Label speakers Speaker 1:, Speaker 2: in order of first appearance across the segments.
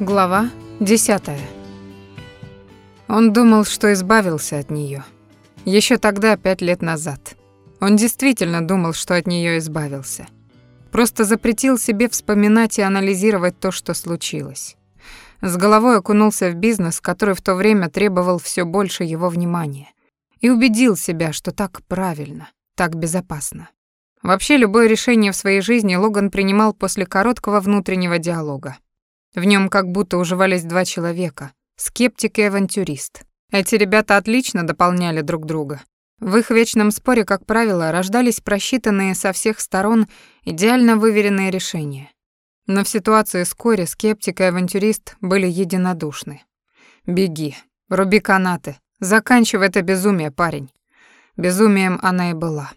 Speaker 1: Глава 10. Он думал, что избавился от нее. Еще тогда, пять лет назад. Он действительно думал, что от нее избавился. Просто запретил себе вспоминать и анализировать то, что случилось. С головой окунулся в бизнес, который в то время требовал все больше его внимания. И убедил себя, что так правильно, так безопасно. Вообще, любое решение в своей жизни Логан принимал после короткого внутреннего диалога. В нем как будто уживались два человека — скептик и авантюрист. Эти ребята отлично дополняли друг друга. В их вечном споре, как правило, рождались просчитанные со всех сторон идеально выверенные решения. Но в ситуации с Кори скептик и авантюрист были единодушны. «Беги, руби канаты, заканчивай это безумие, парень». Безумием она и была.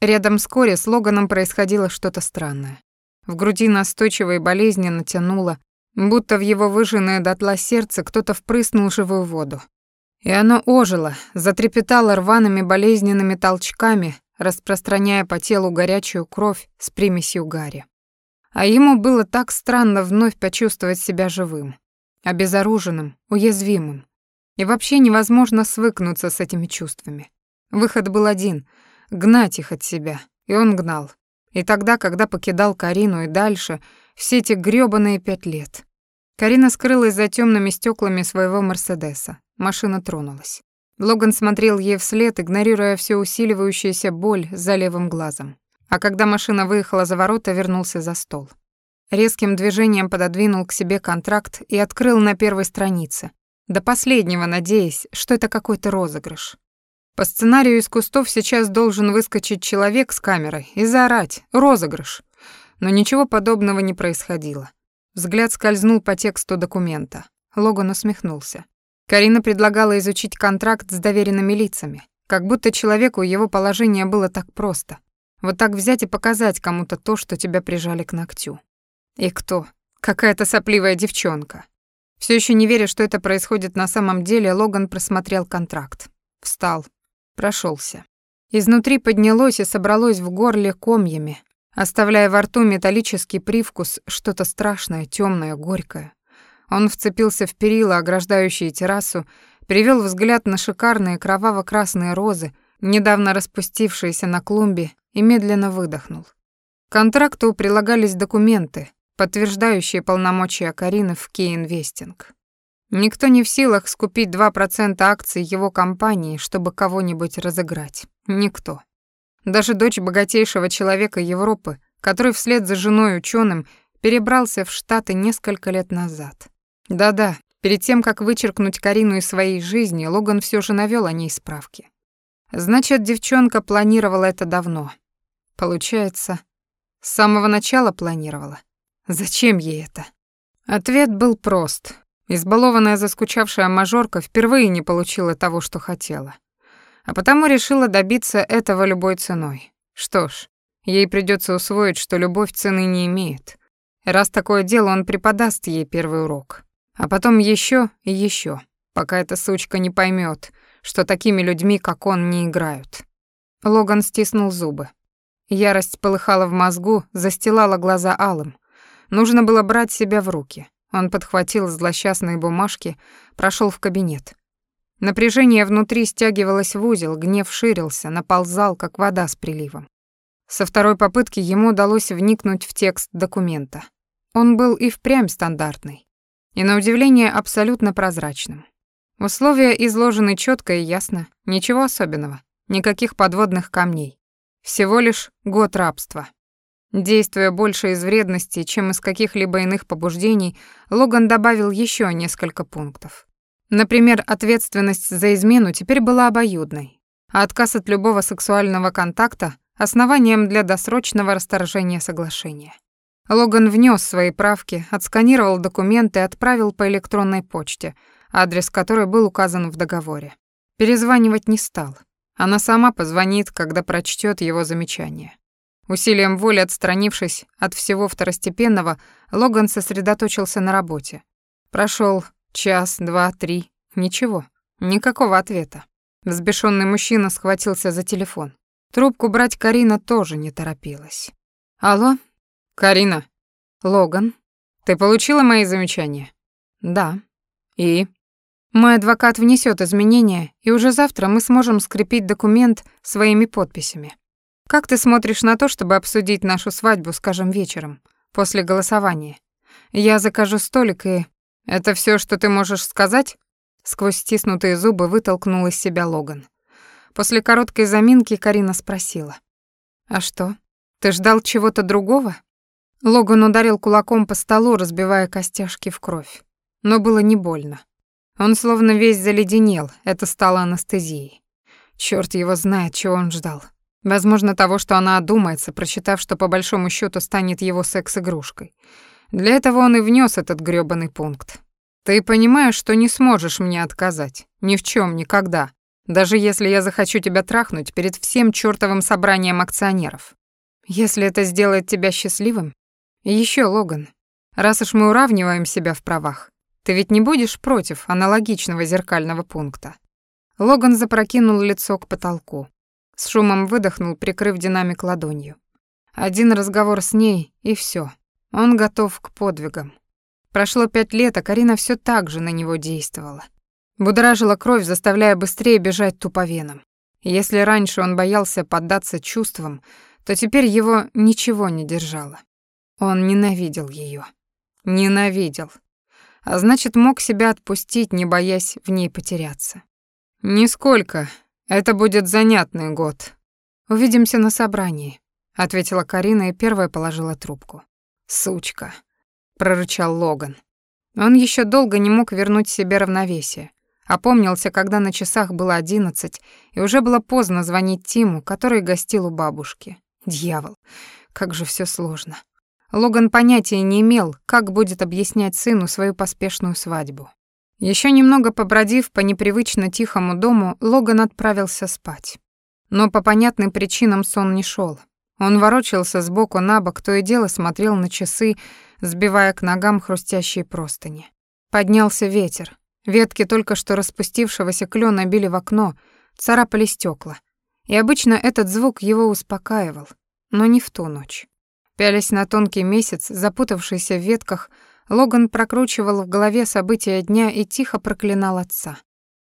Speaker 1: Рядом с Кори с Логаном происходило что-то странное. В груди настойчиво и болезненно тянуло, Будто в его выжженное дотла сердце кто-то впрыснул живую воду. И оно ожило, затрепетало рваными болезненными толчками, распространяя по телу горячую кровь с примесью гари. А ему было так странно вновь почувствовать себя живым, обезоруженным, уязвимым. И вообще невозможно свыкнуться с этими чувствами. Выход был один — гнать их от себя, и он гнал. И тогда, когда покидал Карину и дальше, все эти грёбаные пять лет. Карина скрылась за темными стеклами своего Мерседеса. Машина тронулась. Логан смотрел ей вслед, игнорируя всю усиливающуюся боль за левым глазом. А когда машина выехала за ворота, вернулся за стол. Резким движением пододвинул к себе контракт и открыл на первой странице, до последнего надеясь, что это какой-то розыгрыш. По сценарию из кустов сейчас должен выскочить человек с камерой и заорать «Розыгрыш!». Но ничего подобного не происходило. Взгляд скользнул по тексту документа. Логан усмехнулся. Карина предлагала изучить контракт с доверенными лицами, как будто человеку его положение было так просто. Вот так взять и показать кому-то то, что тебя прижали к ногтю. И кто? Какая-то сопливая девчонка. Все еще не веря, что это происходит на самом деле, Логан просмотрел контракт. Встал, прошелся. Изнутри поднялось и собралось в горле комьями, оставляя во рту металлический привкус, что-то страшное, темное, горькое. Он вцепился в перила, ограждающие террасу, перевел взгляд на шикарные кроваво-красные розы, недавно распустившиеся на клумбе, и медленно выдохнул. К контракту прилагались документы, подтверждающие полномочия Карины в Кей-Инвестинг. Никто не в силах скупить 2% акций его компании, чтобы кого-нибудь разыграть. Никто. Даже дочь богатейшего человека Европы, который вслед за женой ученым перебрался в Штаты несколько лет назад. Да-да, перед тем, как вычеркнуть Карину из своей жизни, Логан все же навёл о ней справки. Значит, девчонка планировала это давно. Получается, с самого начала планировала. Зачем ей это? Ответ был прост. Избалованная заскучавшая мажорка впервые не получила того, что хотела а потому решила добиться этого любой ценой. Что ж, ей придется усвоить, что любовь цены не имеет. Раз такое дело, он преподаст ей первый урок. А потом еще и еще, пока эта сучка не поймет, что такими людьми, как он, не играют. Логан стиснул зубы. Ярость полыхала в мозгу, застилала глаза алым. Нужно было брать себя в руки. Он подхватил злосчастные бумажки, прошел в кабинет. Напряжение внутри стягивалось в узел, гнев ширился, наползал, как вода с приливом. Со второй попытки ему удалось вникнуть в текст документа. Он был и впрямь стандартный, и на удивление абсолютно прозрачным. Условия изложены четко и ясно, ничего особенного, никаких подводных камней. Всего лишь год рабства. Действуя больше из вредности, чем из каких-либо иных побуждений, Логан добавил еще несколько пунктов. Например, ответственность за измену теперь была обоюдной, а отказ от любого сексуального контакта — основанием для досрочного расторжения соглашения. Логан внес свои правки, отсканировал документы и отправил по электронной почте, адрес которой был указан в договоре. Перезванивать не стал. Она сама позвонит, когда прочтет его замечание. Усилием воли отстранившись от всего второстепенного, Логан сосредоточился на работе. Прошел Час, два, три. Ничего. Никакого ответа. Взбешенный мужчина схватился за телефон. Трубку брать Карина тоже не торопилась. «Алло? Карина? Логан? Ты получила мои замечания? Да. И? Мой адвокат внесет изменения, и уже завтра мы сможем скрепить документ своими подписями. Как ты смотришь на то, чтобы обсудить нашу свадьбу, скажем, вечером, после голосования? Я закажу столик и... Это все, что ты можешь сказать? Сквозь стиснутые зубы вытолкнул из себя Логан. После короткой заминки Карина спросила. «А что? Ты ждал чего-то другого?» Логан ударил кулаком по столу, разбивая костяшки в кровь. Но было не больно. Он словно весь заледенел, это стало анестезией. Чёрт его знает, чего он ждал. Возможно, того, что она одумается, прочитав, что по большому счету станет его секс-игрушкой. Для этого он и внес этот грёбаный пункт. Ты понимаешь, что не сможешь мне отказать. Ни в чем, никогда. Даже если я захочу тебя трахнуть перед всем чёртовым собранием акционеров. Если это сделает тебя счастливым. И ещё, Логан, раз уж мы уравниваем себя в правах, ты ведь не будешь против аналогичного зеркального пункта. Логан запрокинул лицо к потолку. С шумом выдохнул, прикрыв динамик ладонью. Один разговор с ней, и все. Он готов к подвигам. Прошло пять лет, а Карина все так же на него действовала. Будоражила кровь, заставляя быстрее бежать туповенам. Если раньше он боялся поддаться чувствам, то теперь его ничего не держало. Он ненавидел ее, Ненавидел. А значит, мог себя отпустить, не боясь в ней потеряться. «Нисколько», это будет занятный год. Увидимся на собрании, ответила Карина и первая положила трубку. Сучка, прорычал Логан. Он еще долго не мог вернуть себе равновесие. Опомнился, когда на часах было одиннадцать, и уже было поздно звонить Тиму, который гостил у бабушки. Дьявол, как же все сложно. Логан понятия не имел, как будет объяснять сыну свою поспешную свадьбу. Еще немного побродив по непривычно тихому дому, Логан отправился спать. Но по понятным причинам сон не шел. Он ворочался с боку на бок, то и дело смотрел на часы, сбивая к ногам хрустящие простыни. Поднялся ветер. Ветки только что распустившегося клена били в окно, царапали стекла. И обычно этот звук его успокаивал, но не в ту ночь. Пялись на тонкий месяц, запутавшийся в ветках, Логан прокручивал в голове события дня и тихо проклинал отца.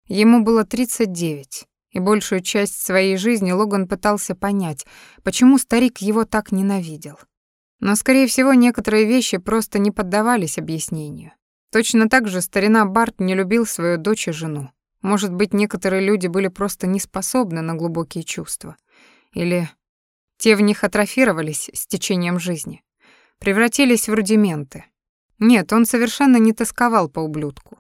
Speaker 1: Ему было 39, и большую часть своей жизни Логан пытался понять, почему старик его так ненавидел. Но, скорее всего, некоторые вещи просто не поддавались объяснению. Точно так же старина Барт не любил свою дочь и жену. Может быть, некоторые люди были просто не способны на глубокие чувства. Или те в них атрофировались с течением жизни, превратились в рудименты, нет, он совершенно не тосковал по ублюдку.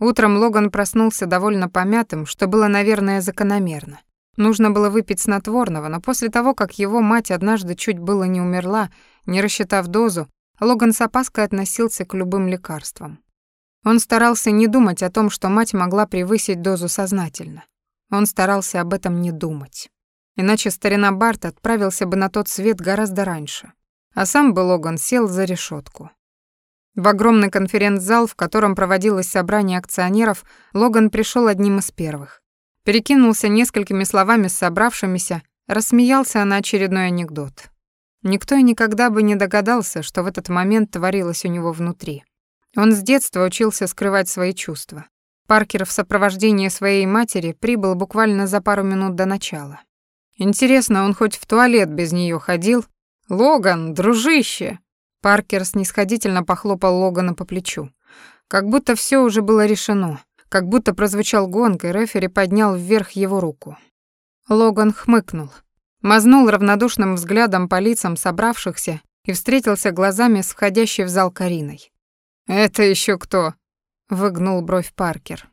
Speaker 1: Утром Логан проснулся довольно помятым, что было, наверное, закономерно. Нужно было выпить снотворного, но после того, как его мать однажды чуть было не умерла, не рассчитав дозу, Логан с опаской относился к любым лекарствам. Он старался не думать о том, что мать могла превысить дозу сознательно. Он старался об этом не думать. Иначе старина Барт отправился бы на тот свет гораздо раньше. А сам бы Логан сел за решетку. В огромный конференц-зал, в котором проводилось собрание акционеров, Логан пришел одним из первых. Перекинулся несколькими словами с собравшимися, рассмеялся на очередной анекдот. Никто и никогда бы не догадался, что в этот момент творилось у него внутри. Он с детства учился скрывать свои чувства. Паркер в сопровождении своей матери прибыл буквально за пару минут до начала. Интересно, он хоть в туалет без нее ходил? «Логан, дружище!» Паркер снисходительно похлопал Логана по плечу. Как будто все уже было решено. Как будто прозвучал гонг, и рефери поднял вверх его руку. Логан хмыкнул. Мазнул равнодушным взглядом по лицам собравшихся и встретился глазами с входящей в зал Кариной. «Это еще кто?» — выгнул бровь Паркер.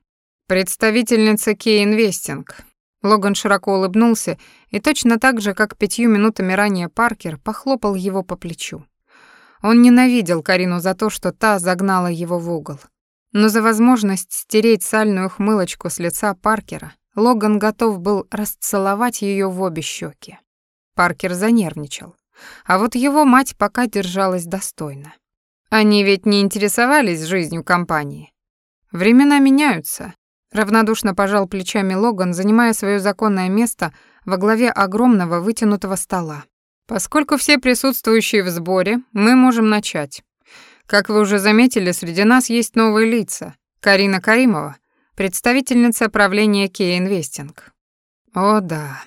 Speaker 1: «Представительница Кей Инвестинг». Логан широко улыбнулся и точно так же, как пятью минутами ранее Паркер, похлопал его по плечу. Он ненавидел Карину за то, что та загнала его в угол. Но за возможность стереть сальную хмылочку с лица Паркера Логан готов был расцеловать ее в обе щеки. Паркер занервничал. А вот его мать пока держалась достойно. Они ведь не интересовались жизнью компании. Времена меняются. Равнодушно пожал плечами Логан, занимая свое законное место во главе огромного вытянутого стола, Поскольку все присутствующие в сборе, мы можем начать. Как вы уже заметили, среди нас есть новые лица. Карина Каримова, представительница правления Key Investing. О да.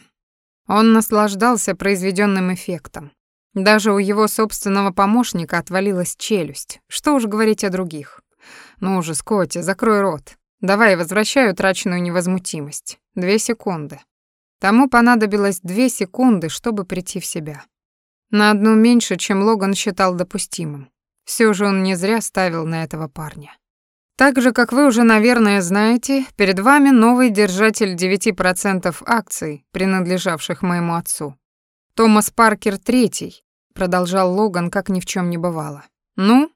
Speaker 1: Он наслаждался произведенным эффектом. Даже у его собственного помощника отвалилась челюсть. Что уж говорить о других. Ну уже, Скотти, закрой рот. Давай, возвращай утраченную невозмутимость. Две секунды. Тому понадобилось две секунды, чтобы прийти в себя. На одну меньше, чем Логан считал допустимым. Все же он не зря ставил на этого парня. Так же, как вы уже, наверное, знаете, перед вами новый держатель 9% акций, принадлежавших моему отцу. Томас Паркер третий, продолжал Логан, как ни в чем не бывало. Ну,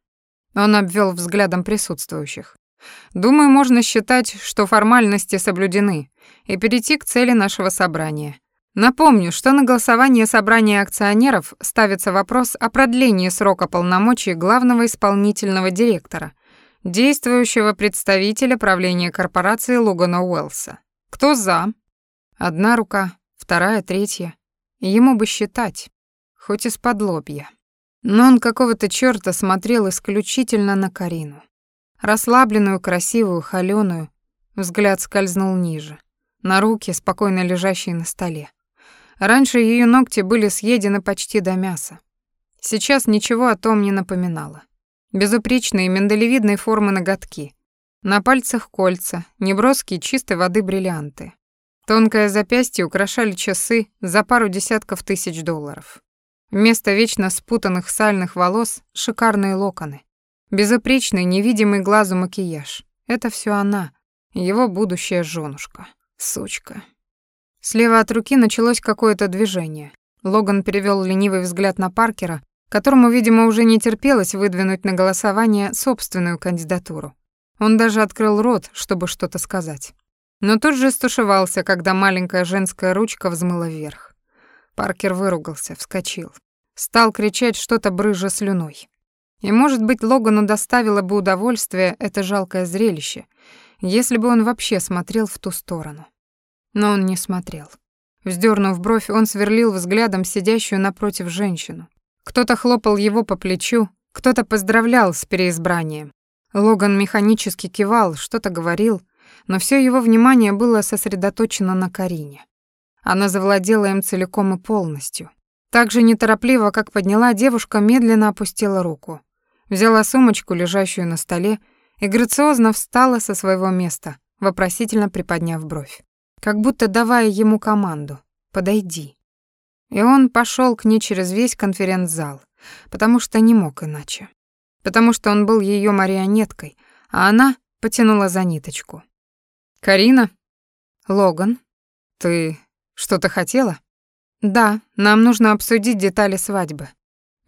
Speaker 1: он обвел взглядом присутствующих. Думаю, можно считать, что формальности соблюдены, и перейти к цели нашего собрания. Напомню, что на голосование собрания акционеров ставится вопрос о продлении срока полномочий главного исполнительного директора, действующего представителя правления корпорации Логана Уэллса. Кто за? Одна рука, вторая, третья. Ему бы считать, хоть из-под лобья. Но он какого-то чёрта смотрел исключительно на Карину. Расслабленную, красивую, холёную, взгляд скользнул ниже, на руки, спокойно лежащие на столе. Раньше её ногти были съедены почти до мяса. Сейчас ничего о том не напоминало. Безупречные миндалевидной формы ноготки. На пальцах кольца, неброские чистой воды бриллианты. Тонкое запястье украшали часы за пару десятков тысяч долларов. Вместо вечно спутанных сальных волос — шикарные локоны. Безупречный, невидимый глазу макияж. Это все она, его будущая женушка. Сучка. Слева от руки началось какое-то движение. Логан перевел ленивый взгляд на Паркера, которому, видимо, уже не терпелось выдвинуть на голосование собственную кандидатуру. Он даже открыл рот, чтобы что-то сказать. Но тут же стушевался, когда маленькая женская ручка взмыла вверх. Паркер выругался, вскочил. Стал кричать что-то брыжа слюной. И, может быть, Логану доставило бы удовольствие это жалкое зрелище, если бы он вообще смотрел в ту сторону. Но он не смотрел. Вздернув бровь, он сверлил взглядом сидящую напротив женщину. Кто-то хлопал его по плечу, кто-то поздравлял с переизбранием. Логан механически кивал, что-то говорил, но все его внимание было сосредоточено на Карине. Она завладела им целиком и полностью. Так же неторопливо, как подняла, девушка медленно опустила руку. Взяла сумочку, лежащую на столе, и грациозно встала со своего места, вопросительно приподняв бровь. Как будто давая ему команду «Подойди». И он пошел к ней через весь конференц-зал, потому что не мог иначе. Потому что он был ее марионеткой, а она потянула за ниточку. «Карина?» «Логан?» «Ты что-то хотела?» «Да, нам нужно обсудить детали свадьбы.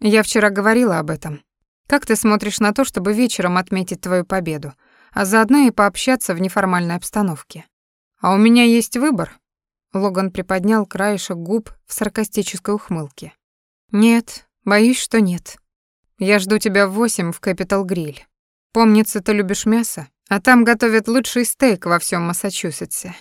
Speaker 1: Я вчера говорила об этом. Как ты смотришь на то, чтобы вечером отметить твою победу, а заодно и пообщаться в неформальной обстановке? А у меня есть выбор». Логан приподнял краешек губ в саркастической ухмылке. «Нет, боюсь, что нет. Я жду тебя в восемь в Capital Grill. Помнится, ты любишь мясо, а там готовят лучший стейк во всем Массачусетсе.